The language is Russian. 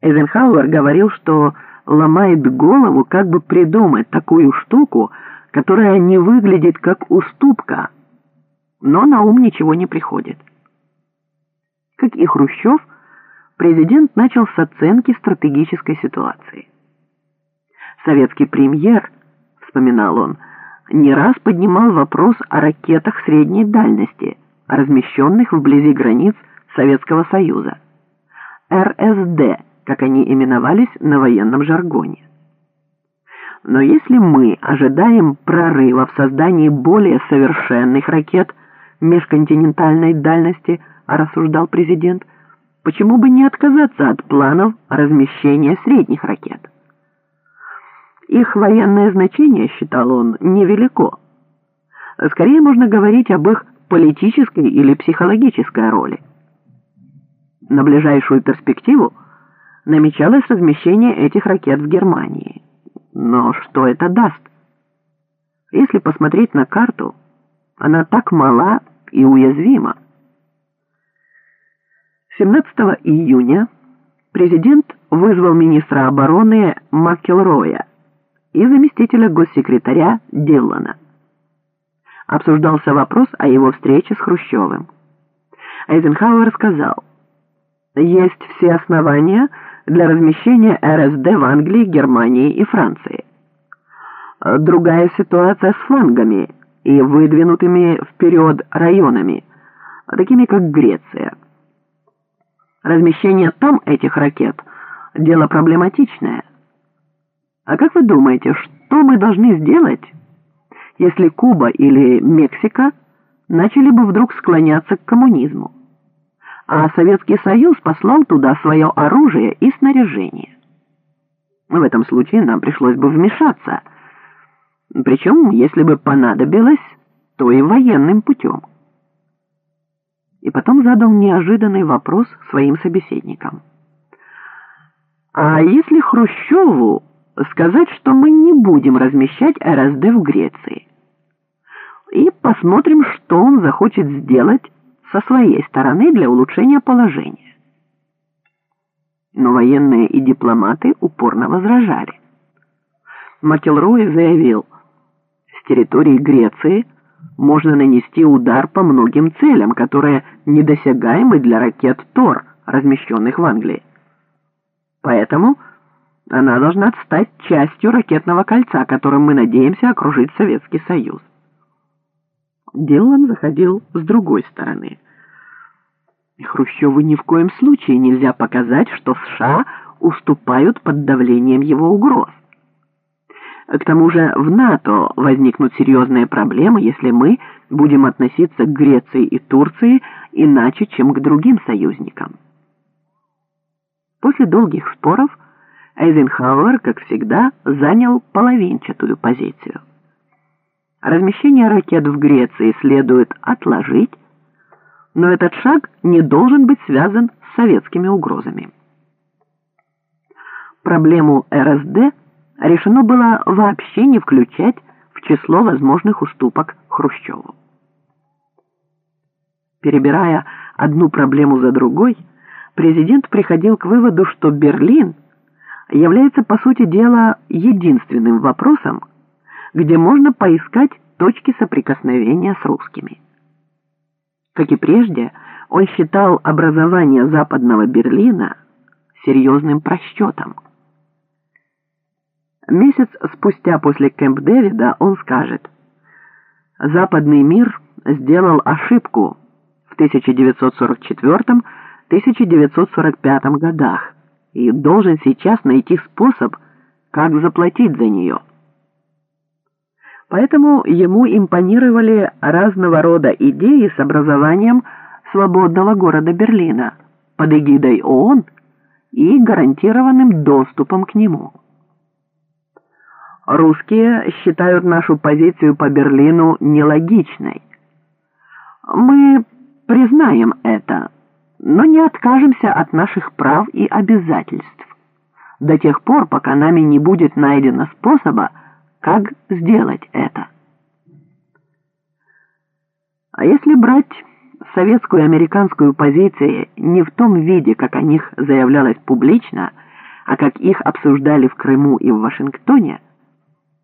Эйзенхауэр говорил, что ломает голову, как бы придумать такую штуку, которая не выглядит как уступка, но на ум ничего не приходит. Как и Хрущев, президент начал с оценки стратегической ситуации. Советский премьер, вспоминал он, не раз поднимал вопрос о ракетах средней дальности, размещенных вблизи границ Советского Союза. РСД, как они именовались на военном жаргоне. Но если мы ожидаем прорыва в создании более совершенных ракет межконтинентальной дальности, рассуждал президент, почему бы не отказаться от планов размещения средних ракет? Их военное значение, считал он, невелико. Скорее можно говорить об их политической или психологической роли. На ближайшую перспективу намечалось размещение этих ракет в Германии. Но что это даст? Если посмотреть на карту, она так мала и уязвима. 17 июня президент вызвал министра обороны Маккелроя и заместителя госсекретаря Диллана. Обсуждался вопрос о его встрече с Хрущевым. Эйзенхауэр сказал, «Есть все основания для размещения РСД в Англии, Германии и Франции. Другая ситуация с флангами и выдвинутыми вперед районами, такими как Греция. Размещение там этих ракет – дело проблематичное. А как вы думаете, что мы должны сделать, если Куба или Мексика начали бы вдруг склоняться к коммунизму? А Советский Союз послал туда свое оружие и снаряжение. В этом случае нам пришлось бы вмешаться, причем, если бы понадобилось, то и военным путем. И потом задал неожиданный вопрос своим собеседникам. А если Хрущеву сказать, что мы не будем размещать РСД в Греции? И посмотрим, что он захочет сделать со своей стороны для улучшения положения. Но военные и дипломаты упорно возражали. Макелрой заявил, с территории Греции можно нанести удар по многим целям, которые недосягаемы для ракет ТОР, размещенных в Англии. Поэтому она должна стать частью ракетного кольца, которым мы надеемся окружить Советский Союз. Дилан заходил с другой стороны. Хрущеву ни в коем случае нельзя показать, что США уступают под давлением его угроз. К тому же в НАТО возникнут серьезные проблемы, если мы будем относиться к Греции и Турции иначе, чем к другим союзникам. После долгих споров Эйзенхауэр, как всегда, занял половинчатую позицию. Размещение ракет в Греции следует отложить, но этот шаг не должен быть связан с советскими угрозами. Проблему РСД решено было вообще не включать в число возможных уступок Хрущеву. Перебирая одну проблему за другой, президент приходил к выводу, что Берлин является, по сути дела, единственным вопросом, где можно поискать точки соприкосновения с русскими. Как и прежде, он считал образование Западного Берлина серьезным просчетом. Месяц спустя после Кэмп Дэвида он скажет, «Западный мир сделал ошибку в 1944-1945 годах и должен сейчас найти способ, как заплатить за нее». Поэтому ему импонировали разного рода идеи с образованием свободного города Берлина под эгидой ООН и гарантированным доступом к нему. Русские считают нашу позицию по Берлину нелогичной. Мы признаем это, но не откажемся от наших прав и обязательств до тех пор, пока нами не будет найдено способа как сделать это? А если брать советскую и американскую позиции не в том виде, как о них заявлялось публично, А как их обсуждали в Крыму и в Вашингтоне –